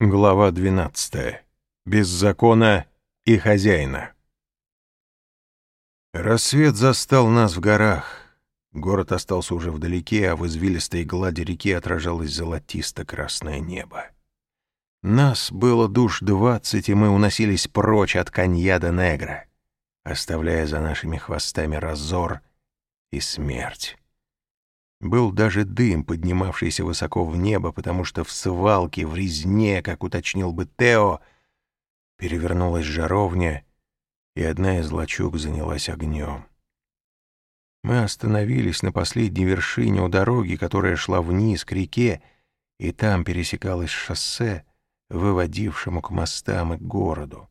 Глава 12. Без закона и хозяина. Рассвет застал нас в горах. Город остался уже вдалеке, а в извилистой глади реки отражалось золотисто-красное небо. Нас было душ двадцать, и мы уносились прочь от Каньяда-Негра, оставляя за нашими хвостами разор и смерть. Был даже дым, поднимавшийся высоко в небо, потому что в свалке, в резне, как уточнил бы Тео, перевернулась жаровня, и одна из лачуг занялась огнем. Мы остановились на последней вершине у дороги, которая шла вниз к реке, и там пересекалось шоссе, выводившему к мостам и к городу.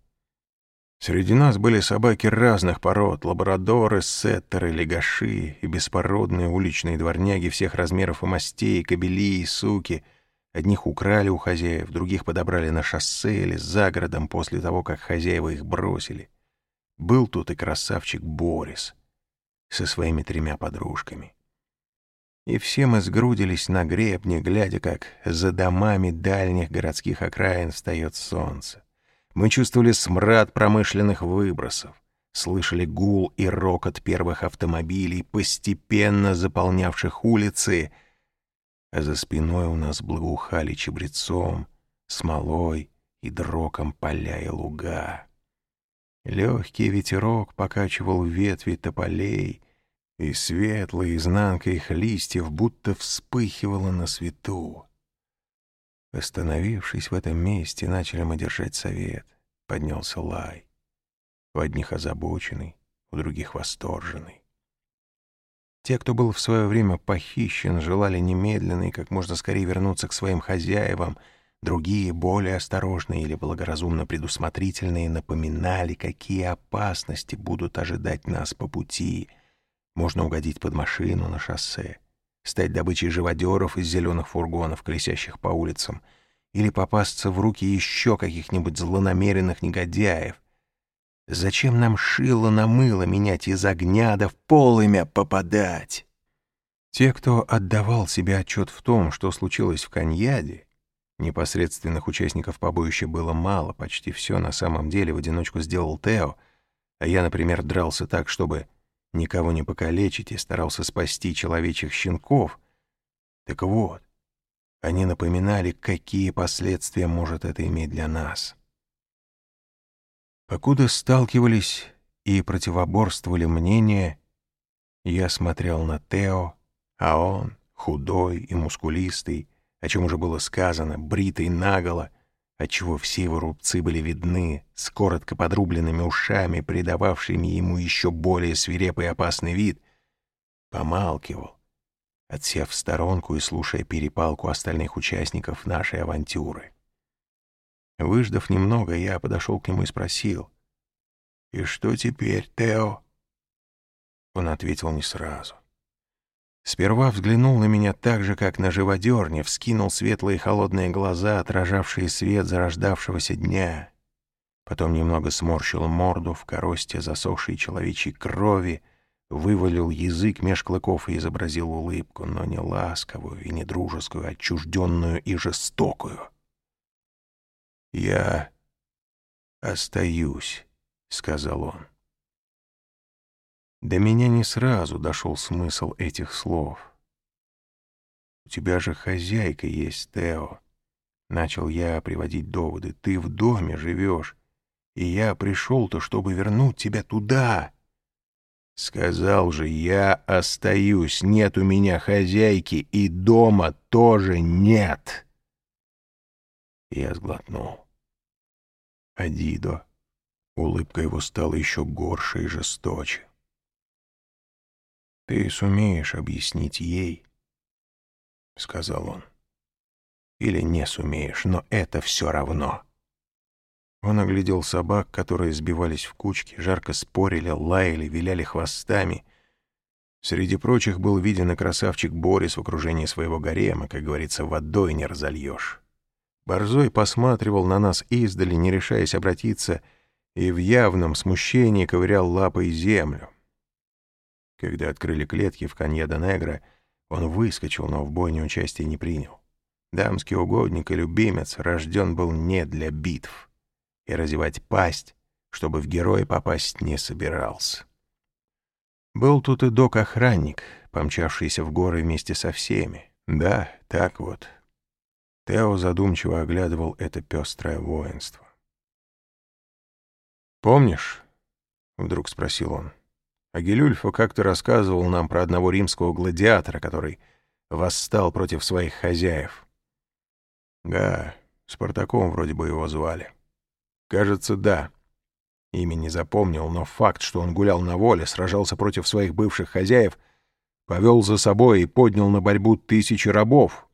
Среди нас были собаки разных пород — лабрадоры, сеттеры, легаши и беспородные уличные дворняги всех размеров и мастей, кобели и суки. Одних украли у хозяев, других подобрали на шоссе или за городом после того, как хозяева их бросили. Был тут и красавчик Борис со своими тремя подружками. И все мы сгрудились на гребне, глядя, как за домами дальних городских окраин встает солнце. Мы чувствовали смрад промышленных выбросов, слышали гул и рокот первых автомобилей, постепенно заполнявших улицы, а за спиной у нас благоухали чебрецом, смолой и дроком поля и луга. Легкий ветерок покачивал ветви тополей, и светлая изнанка их листьев будто вспыхивала на свету. Остановившись в этом месте, начали мы держать совет. Поднялся лай. У одних озабоченный, у других восторженный. Те, кто был в свое время похищен, желали немедленно и как можно скорее вернуться к своим хозяевам. Другие, более осторожные или благоразумно предусмотрительные, напоминали, какие опасности будут ожидать нас по пути. Можно угодить под машину на шоссе стать добычей живодеров из зеленых фургонов, колесящих по улицам, или попасться в руки еще каких-нибудь злонамеренных негодяев. Зачем нам шило на мыло менять из огня да в полымя попадать? Те, кто отдавал себе отчет в том, что случилось в Каньяде, непосредственных участников побоища было мало, почти все на самом деле в одиночку сделал Тео, а я, например, дрался так, чтобы никого не покалечить и старался спасти человечьих щенков. Так вот, они напоминали, какие последствия может это иметь для нас. Покуда сталкивались и противоборствовали мнения, я смотрел на Тео, а он, худой и мускулистый, о чем уже было сказано, бритый наголо, отчего все его рубцы были видны, с коротко подрубленными ушами, придававшими ему еще более свирепый и опасный вид, помалкивал, отсев в сторонку и слушая перепалку остальных участников нашей авантюры. Выждав немного, я подошел к нему и спросил, «И что теперь, Тео?» Он ответил не сразу. Сперва взглянул на меня так же, как на живодерне, вскинул светлые холодные глаза, отражавшие свет зарождавшегося дня. Потом немного сморщил морду в коросте засохшей человечьей крови, вывалил язык меж клыков и изобразил улыбку, но не ласковую и не дружескую, а отчужденную и жестокую. «Я остаюсь», — сказал он. До меня не сразу дошел смысл этих слов. «У тебя же хозяйка есть, Тео», — начал я приводить доводы. «Ты в доме живешь, и я пришел-то, чтобы вернуть тебя туда». «Сказал же, я остаюсь, нет у меня хозяйки, и дома тоже нет». Я сглотнул. Адидо. Улыбка его стала еще горше и жесточе. «Ты сумеешь объяснить ей?» — сказал он. «Или не сумеешь, но это все равно». Он оглядел собак, которые сбивались в кучки, жарко спорили, лаяли, виляли хвостами. Среди прочих был виден и красавчик Борис в окружении своего гарема, как говорится, водой не разольешь. Борзой посматривал на нас издали, не решаясь обратиться, и в явном смущении ковырял лапой землю. Когда открыли клетки в Каньеда-Негро, он выскочил, но в бойне участие не принял. Дамский угодник и любимец рожден был не для битв, и разевать пасть, чтобы в героя попасть, не собирался. Был тут и док-охранник, помчавшийся в горы вместе со всеми. Да, так вот. Тео задумчиво оглядывал это пестрое воинство. «Помнишь?» — вдруг спросил он. Агилюльфа как-то рассказывал нам про одного римского гладиатора, который восстал против своих хозяев. Да, Спартаком вроде бы его звали. Кажется, да. Имя не запомнил, но факт, что он гулял на воле, сражался против своих бывших хозяев, повел за собой и поднял на борьбу тысячи рабов.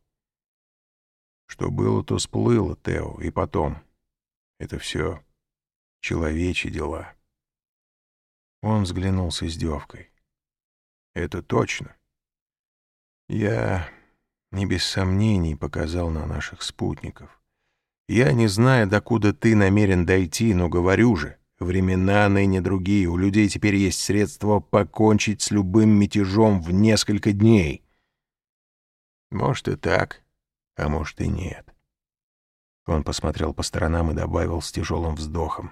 Что было, то сплыло, Тео, и потом. Это все человечьи дела. Он взглянул с издевкой. Это точно. Я не без сомнений показал на наших спутников. Я не знаю, докуда ты намерен дойти, но говорю же, времена ныне другие, у людей теперь есть средства покончить с любым мятежом в несколько дней. Может и так, а может и нет. Он посмотрел по сторонам и добавил с тяжелым вздохом.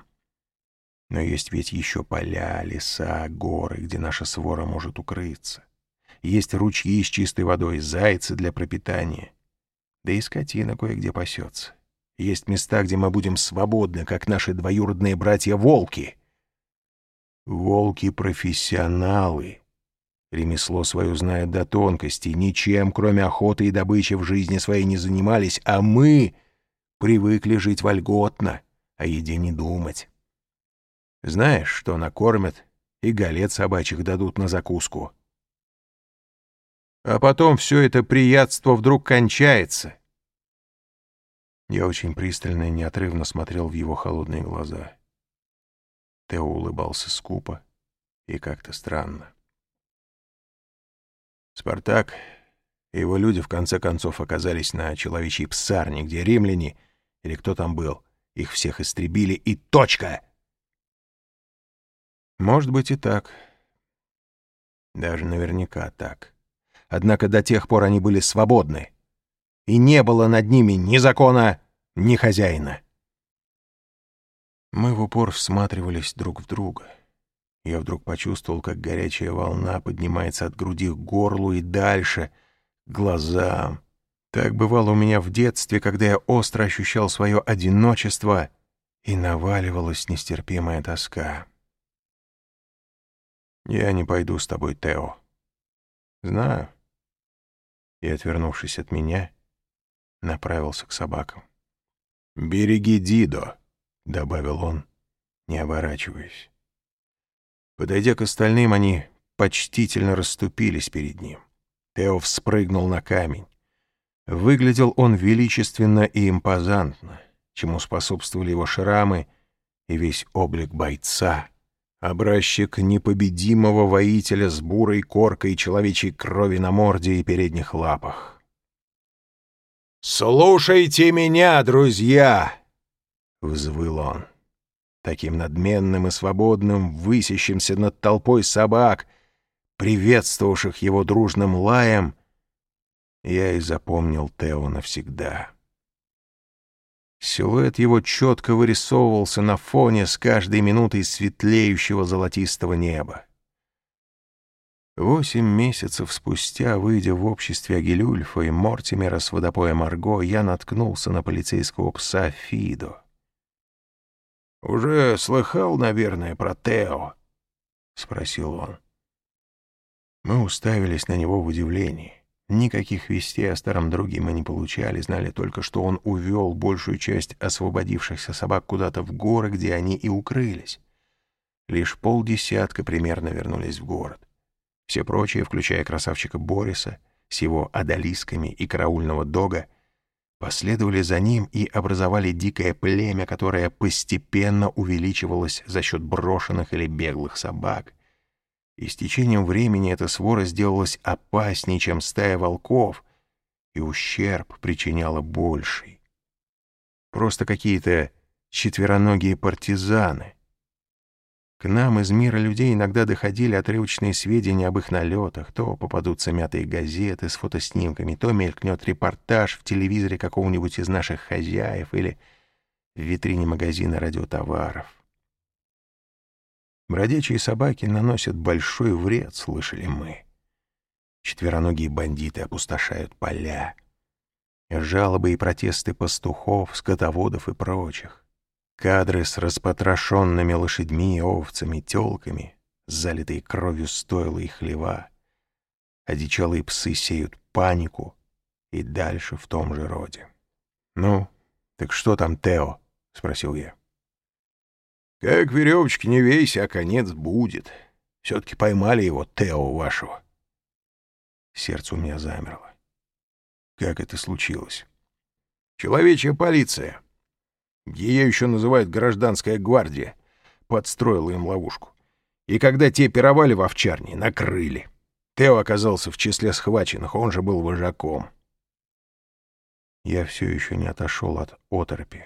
Но есть ведь еще поля, леса, горы, где наша свора может укрыться. Есть ручьи с чистой водой, зайцы для пропитания. Да и скотина кое-где пасется. Есть места, где мы будем свободны, как наши двоюродные братья-волки. Волки-профессионалы. Ремесло свое знают до тонкости, ничем, кроме охоты и добычи, в жизни своей не занимались, а мы привыкли жить вольготно, о еде не думать. Знаешь, что накормят и галет собачьих дадут на закуску. А потом все это приятство вдруг кончается. Я очень пристально и неотрывно смотрел в его холодные глаза. Тео улыбался скупо и как-то странно. Спартак и его люди в конце концов оказались на человечьей псарне, где римляне, или кто там был, их всех истребили, и точка! Может быть и так. Даже наверняка так. Однако до тех пор они были свободны, и не было над ними ни закона, ни хозяина. Мы в упор всматривались друг в друга. Я вдруг почувствовал, как горячая волна поднимается от груди к горлу и дальше, к глазам. Так бывало у меня в детстве, когда я остро ощущал свое одиночество, и наваливалась нестерпимая тоска. «Я не пойду с тобой, Тео. Знаю, и, отвернувшись от меня, направился к собакам. «Береги Дидо», — добавил он, не оборачиваясь. Подойдя к остальным, они почтительно расступились перед ним. Тео вспрыгнул на камень. Выглядел он величественно и импозантно, чему способствовали его шрамы и весь облик бойца, Образчик непобедимого воителя с бурой коркой человечьей крови на морде и передних лапах. «Слушайте меня, друзья!» — взвыл он. Таким надменным и свободным, высящимся над толпой собак, приветствовавших его дружным лаем, я и запомнил Тео навсегда. Силуэт его четко вырисовывался на фоне с каждой минутой светлеющего золотистого неба. Восемь месяцев спустя, выйдя в обществе Агилюльфа и Мортимера с водопоя Марго, я наткнулся на полицейского пса Фидо. «Уже слыхал, наверное, про Тео?» — спросил он. Мы уставились на него в удивлении. Никаких вестей о старом друге мы не получали, знали только, что он увел большую часть освободившихся собак куда-то в горы, где они и укрылись. Лишь полдесятка примерно вернулись в город. Все прочие, включая красавчика Бориса с его одолисками и караульного дога, последовали за ним и образовали дикое племя, которое постепенно увеличивалось за счет брошенных или беглых собак — и с течением времени эта свора сделалась опаснее, чем стая волков, и ущерб причиняла больший. Просто какие-то четвероногие партизаны. К нам из мира людей иногда доходили отрывочные сведения об их налетах. То попадутся мятые газеты с фотоснимками, то мелькнет репортаж в телевизоре какого-нибудь из наших хозяев или в витрине магазина радиотоваров. Бродячие собаки наносят большой вред, слышали мы. Четвероногие бандиты опустошают поля. Жалобы и протесты пастухов, скотоводов и прочих. Кадры с распотрошенными лошадьми, овцами, телками, залитые кровью стойла и хлева. Одичалые псы сеют панику и дальше в том же роде. «Ну, так что там, Тео?» — спросил я. «Как веревочки не вейся, а конец будет. Все-таки поймали его, Тео вашего». Сердце у меня замерло. Как это случилось? Человечья полиция. Ее еще называют гражданская гвардия. Подстроила им ловушку. И когда те пировали в овчарне, накрыли. Тео оказался в числе схваченных, он же был вожаком. Я все еще не отошел от оторопи.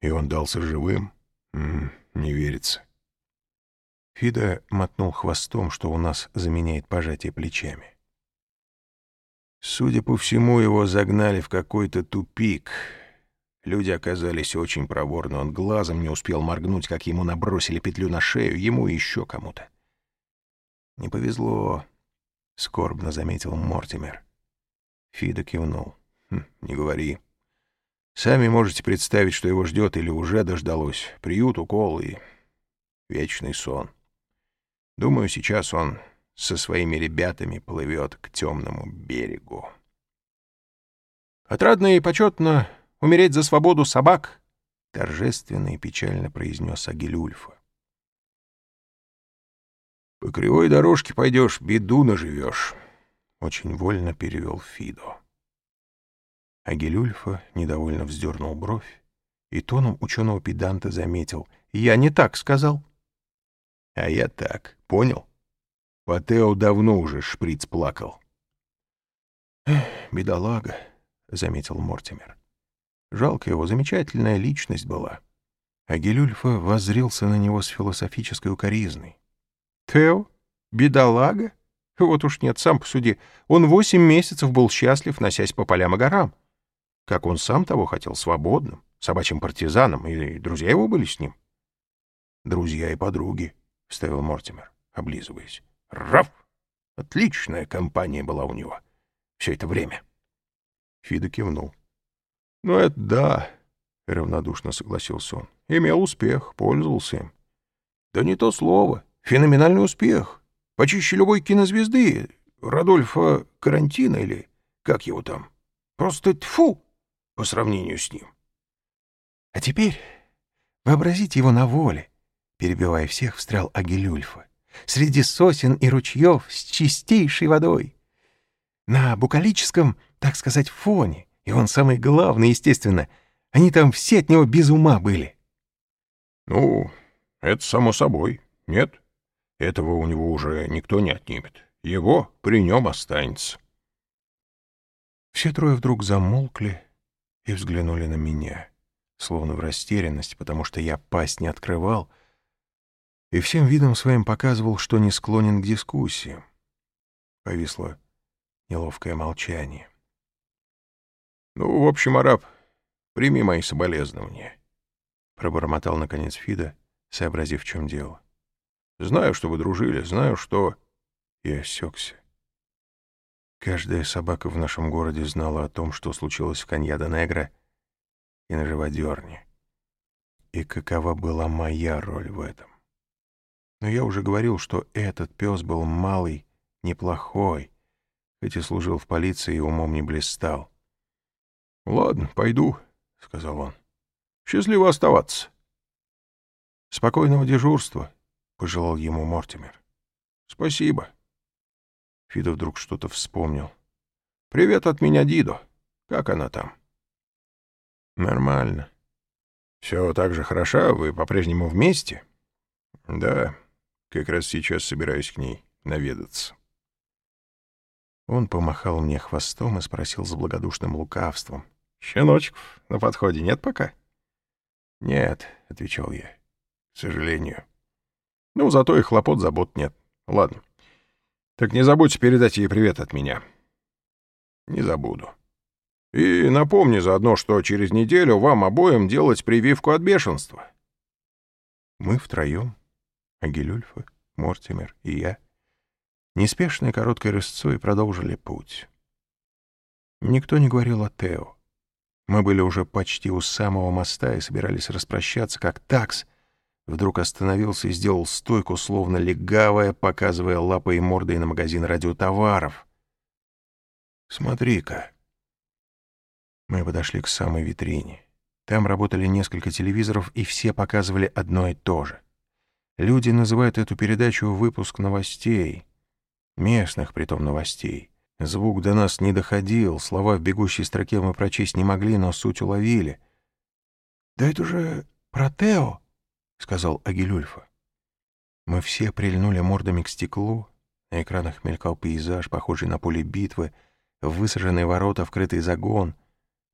И он дался живым? М -м, не верится. Фида мотнул хвостом, что у нас заменяет пожатие плечами. Судя по всему, его загнали в какой-то тупик. Люди оказались очень проворны. Он глазом не успел моргнуть, как ему набросили петлю на шею, ему и еще кому-то. «Не повезло», — скорбно заметил Мортимер. Фида кивнул. Хм, «Не говори. Сами можете представить, что его ждет или уже дождалось. Приют, укол и вечный сон. Думаю, сейчас он со своими ребятами плывет к темному берегу. «Отрадно и почетно умереть за свободу собак!» — торжественно и печально произнес Агилюльфа. «По кривой дорожке пойдешь, беду наживешь», — очень вольно перевел Фидо. Агилюльфа недовольно вздернул бровь и тоном ученого педанта заметил. «Я не так сказал». «А я так, понял?» По Тео давно уже шприц плакал. «Бедолага», — заметил Мортимер. «Жалко его, замечательная личность была». А Гелюльфа воззрился на него с философической укоризной. «Тео? Бедолага? Вот уж нет, сам посуди. Он восемь месяцев был счастлив, носясь по полям и горам. Как он сам того хотел, свободным, собачьим партизаном, или друзья его были с ним?» «Друзья и подруги», — вставил Мортимер, облизываясь. Раф! Отличная компания была у него все это время. Фида кивнул. — Ну, это да, — равнодушно согласился он. — Имел успех, пользовался им. — Да не то слово. Феноменальный успех. Почище любой кинозвезды. Радольфа Карантина или как его там. Просто тьфу по сравнению с ним. — А теперь вообразите его на воле, — перебивая всех, встрял Агилюльфа среди сосен и ручьев с чистейшей водой. На букалическом, так сказать, фоне, и он самый главный, естественно, они там все от него без ума были. Ну, это само собой. Нет, этого у него уже никто не отнимет. Его при нем останется. Все трое вдруг замолкли и взглянули на меня, словно в растерянность, потому что я пасть не открывал, и всем видом своим показывал, что не склонен к дискуссии. Повисло неловкое молчание. «Ну, в общем, араб, прими мои соболезнования», — пробормотал, наконец, Фида, сообразив, в чем дело. «Знаю, что вы дружили, знаю, что...» И осекся. Каждая собака в нашем городе знала о том, что случилось в Каньяда-Негра и на живодерне. И какова была моя роль в этом. Но я уже говорил, что этот пес был малый, неплохой, хоть и служил в полиции и умом не блистал. — Ладно, пойду, — сказал он. — Счастливо оставаться. — Спокойного дежурства, — пожелал ему Мортимер. — Спасибо. Фидо вдруг что-то вспомнил. — Привет от меня, Дидо. Как она там? — Нормально. — Все так же хороша? Вы по-прежнему вместе? — Да. Как раз сейчас собираюсь к ней наведаться. Он помахал мне хвостом и спросил с благодушным лукавством. «Щеночков на подходе нет пока?» «Нет», — отвечал я, — «к сожалению». Ну, зато и хлопот забот нет. Ладно. Так не забудьте передать ей привет от меня. Не забуду. И напомни заодно, что через неделю вам обоим делать прививку от бешенства. Мы втроем, Агилюльфа, Мортимер и я, неспешной короткой рысцой продолжили путь. Никто не говорил о Тео. Мы были уже почти у самого моста и собирались распрощаться, как такс вдруг остановился и сделал стойку, словно легавая, показывая лапой и мордой на магазин радиотоваров. «Смотри-ка!» Мы подошли к самой витрине. Там работали несколько телевизоров, и все показывали одно и то же. Люди называют эту передачу «выпуск новостей». Местных, притом, новостей. Звук до нас не доходил, слова в бегущей строке мы прочесть не могли, но суть уловили. «Да это же про Тео», — сказал Агилюльфа. Мы все прильнули мордами к стеклу. На экранах мелькал пейзаж, похожий на поле битвы, высаженные ворота, вкрытый загон,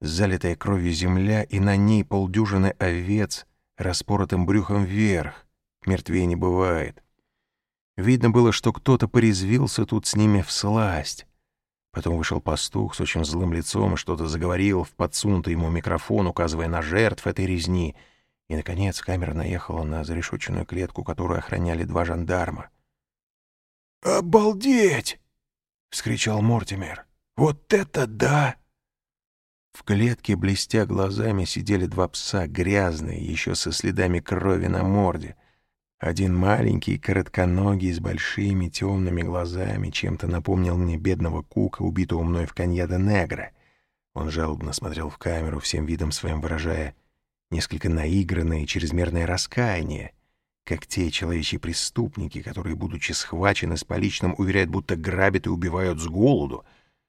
залитая кровью земля, и на ней полдюжины овец, распоротым брюхом вверх. Мертвее не бывает. Видно было, что кто-то порезвился тут с ними в сласть. Потом вышел пастух с очень злым лицом и что-то заговорил в подсунутый ему микрофон, указывая на жертв этой резни. И, наконец, камера наехала на зарешоченную клетку, которую охраняли два жандарма. «Обалдеть!» — вскричал Мортимер. «Вот это да!» В клетке, блестя глазами, сидели два пса, грязные, еще со следами крови на морде — один маленький, коротконогий, с большими темными глазами, чем-то напомнил мне бедного Кука, убитого мной в Каньяда Негра. Он жалобно смотрел в камеру, всем видом своим выражая несколько наигранное и чрезмерное раскаяние, как те человечьи преступники, которые, будучи схвачены с поличным, уверяют, будто грабят и убивают с голоду,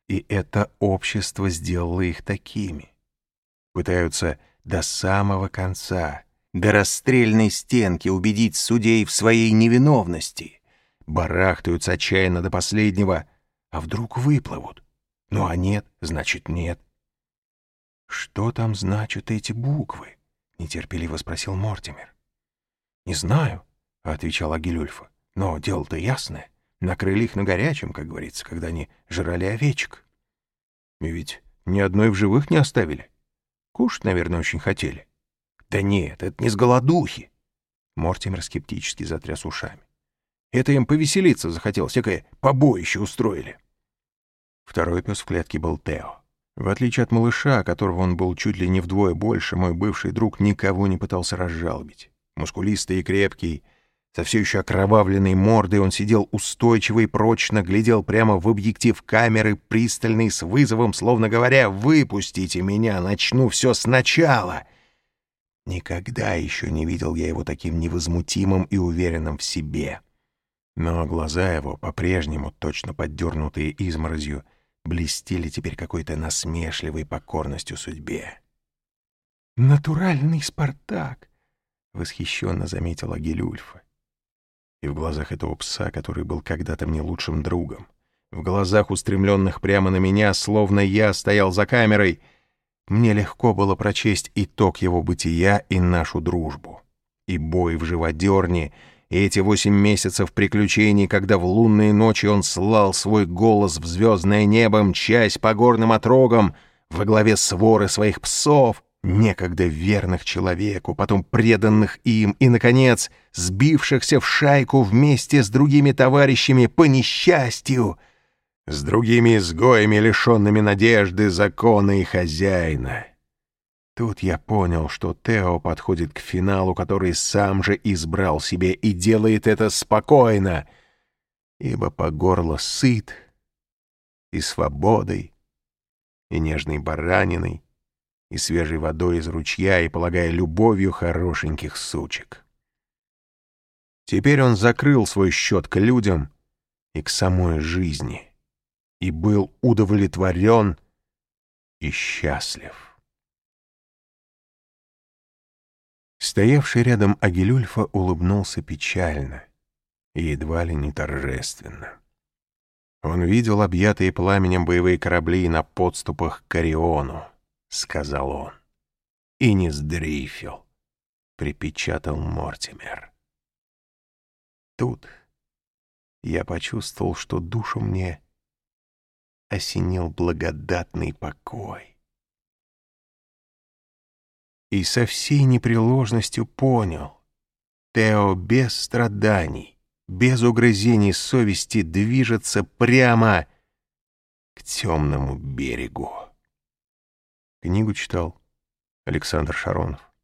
и это общество сделало их такими. Пытаются до самого конца — до расстрельной стенки убедить судей в своей невиновности. Барахтаются отчаянно до последнего, а вдруг выплывут. Ну а нет, значит нет. «Что там значат эти буквы?» — нетерпеливо спросил Мортимер. «Не знаю», — отвечал Агилюльфа. «Но дело-то ясное. Накрыли их на горячем, как говорится, когда они жрали овечек. И ведь ни одной в живых не оставили. Кушать, наверное, очень хотели». «Да нет, это не с голодухи!» Мортимер скептически затряс ушами. «Это им повеселиться захотелось, всякое побоище устроили». Второй пес в клетке был Тео. В отличие от малыша, которого он был чуть ли не вдвое больше, мой бывший друг никого не пытался разжалобить. Мускулистый и крепкий, со все еще окровавленной мордой он сидел устойчиво и прочно, глядел прямо в объектив камеры, пристальный, с вызовом, словно говоря «Выпустите меня, начну все сначала!» Никогда еще не видел я его таким невозмутимым и уверенным в себе. Но глаза его, по-прежнему точно поддернутые изморозью, блестели теперь какой-то насмешливой покорностью судьбе. «Натуральный Спартак!» — восхищенно заметила Гелюльфа. И в глазах этого пса, который был когда-то мне лучшим другом, в глазах, устремленных прямо на меня, словно я стоял за камерой — мне легко было прочесть итог его бытия и нашу дружбу. И бой в живодерне, и эти восемь месяцев приключений, когда в лунные ночи он слал свой голос в звездное небо, мчась по горным отрогам во главе своры своих псов, некогда верных человеку, потом преданных им и, наконец, сбившихся в шайку вместе с другими товарищами по несчастью — с другими изгоями, лишенными надежды, закона и хозяина. Тут я понял, что Тео подходит к финалу, который сам же избрал себе, и делает это спокойно, ибо по горло сыт и свободой, и нежной бараниной, и свежей водой из ручья, и, полагая, любовью хорошеньких сучек. Теперь он закрыл свой счет к людям и к самой жизни и был удовлетворен и счастлив. Стоявший рядом Агилюльфа улыбнулся печально и едва ли не торжественно. Он видел объятые пламенем боевые корабли на подступах к Ориону, — сказал он. И не сдрифил, — припечатал Мортимер. тут я почувствовал, что душу мне осенил благодатный покой. И со всей непреложностью понял, Тео без страданий, без угрызений совести движется прямо к темному берегу. Книгу читал Александр Шаронов.